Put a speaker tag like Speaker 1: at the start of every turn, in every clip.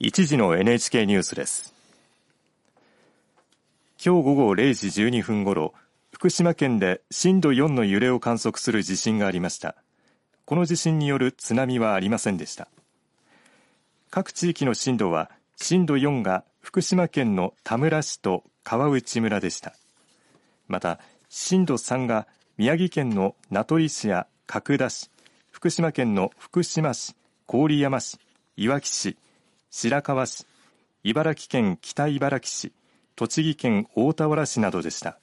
Speaker 1: 1時の NHK ニュースです。今日午後0時12分ごろ福島県で震度4の揺れを観測する地震がありました。この地震による津波はありませんでした。各地域の震度は震度4が福島県の田村市と川内村でした。また震度3が宮城県の名取市や角田市福島県の福島市郡山市いわき市白河市、茨城県北茨城市、栃木県大田原市などでした。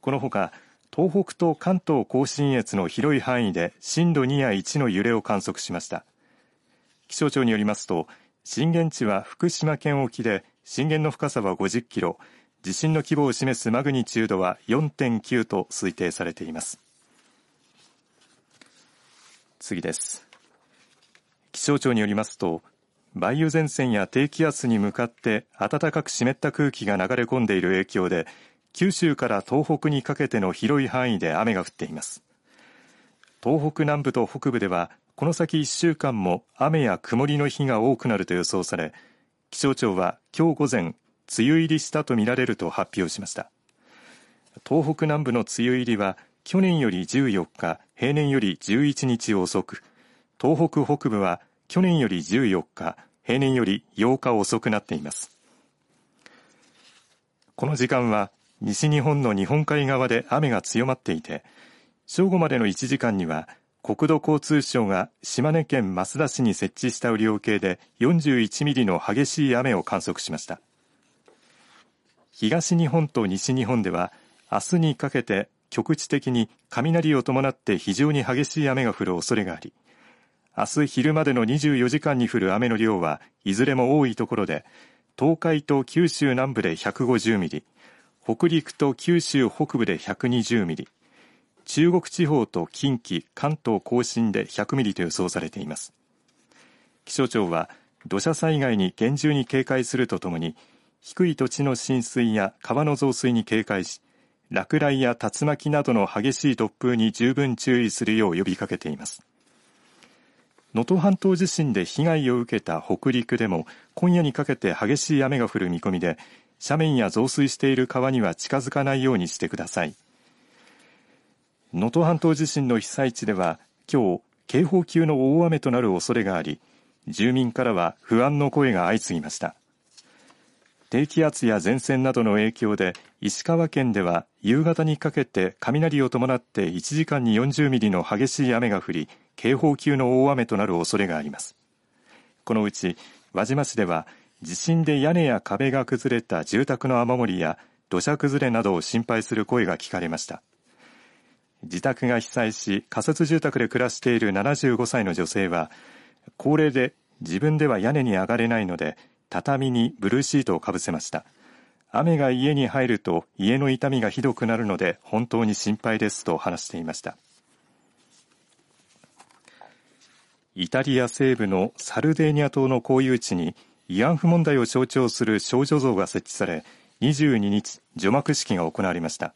Speaker 1: このほか、東北と関東甲信越の広い範囲で震度2や1の揺れを観測しました。気象庁によりますと、震源地は福島県沖で震源の深さは50キロ、地震の規模を示すマグニチュードは4.9と推定されています。次です。気象庁によりますと、梅雨前線や低気圧に向かって暖かく湿った空気が流れ込んでいる影響で九州から東北にかけての広い範囲で雨が降っています。東北南部と北部ではこの先1週間も雨や曇りの日が多くなると予想され気象庁は今日午前梅雨入りしたとみられると発表しました。東北南部の梅雨入りは去年より14日平年より11日遅く東北北部は去年より14日、平年より8日遅くなっています。この時間は西日本の日本海側で雨が強まっていて、正午までの1時間には国土交通省が島根県益田市に設置した雨量計で41ミリの激しい雨を観測しました。東日本と西日本では明日にかけて局地的に雷を伴って非常に激しい雨が降る恐れがあり、明日昼までの24時間に降る雨の量はいずれも多いところで東海と九州南部で150ミリ北陸と九州北部で120ミリ中国地方と近畿関東甲信で100ミリと予想されています。気象庁は土砂災害に厳重に警戒するとともに低い土地の浸水や川の増水に警戒し落雷や竜巻などの激しい突風に十分注意するよう呼びかけています。能登半島地震で被害を受けた北陸でも今夜にかけて激しい雨が降る見込みで斜面や増水している川には近づかないようにしてください。能登半島地震の被災地では今日警報級の大雨となる恐れがあり住民からは不安の声が相次ぎました。低気圧や前線などの影響で石川県では夕方にかけて雷を伴って1時間に40ミリの激しい雨が降り警報級の大雨となる恐れがあります。このうち輪島市では地震で屋根や壁が崩れた住宅の雨漏りや土砂崩れなどを心配する声が聞かれました。自宅が被災し仮設住宅で暮らしている75歳の女性は高齢で自分では屋根に上がれないので畳にブルーシートをかぶせました。雨が家に入ると家の痛みがひどくなるので本当に心配ですと話していました。イタリア西部のサルデーニャ島の公有地に慰安婦問題を象徴する少女像が設置され22日除幕式が行われました。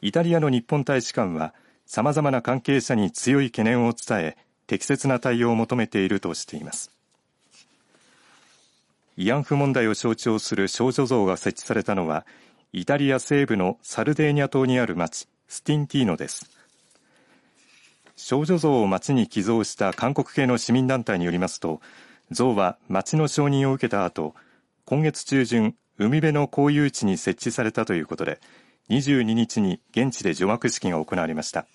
Speaker 1: イタリアの日本大使館はさまざまな関係者に強い懸念を伝え適切な対応を求めているとしています。慰安婦問題を象徴する少女像が設置されたのはイタリア西部のサルデーニャ島にある町スティンティーノです。少女像を町に寄贈した韓国系の市民団体によりますと像は町の承認を受けた後今月中旬海辺の公有地に設置されたということで22日に現地で除幕式が行われました。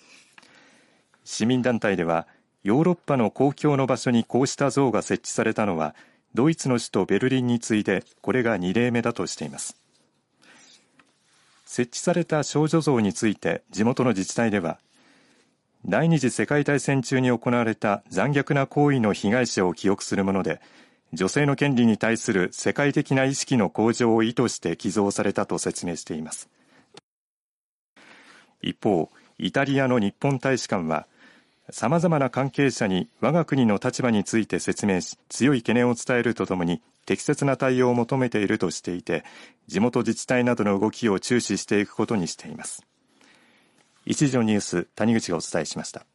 Speaker 1: 市民団体ではヨーロッパの公共の場所にこうした像が設置されたのはドイツの首都ベルリンに次いでこれが2例目だとしています。設置された少女像について地元の自治体では第二次世界大戦中に行われた残虐な行為の被害者を記憶するもので女性の権利に対する世界的な意識の向上を意図して寄贈されたと説明しています。一方イタリアの日本大使館はさまざまな関係者に我が国の立場について説明し強い懸念を伝えるとともに適切な対応を求めているとしていて地元自治体などの動きを注視していくことにしています。一時のニュース谷口がお伝えしました。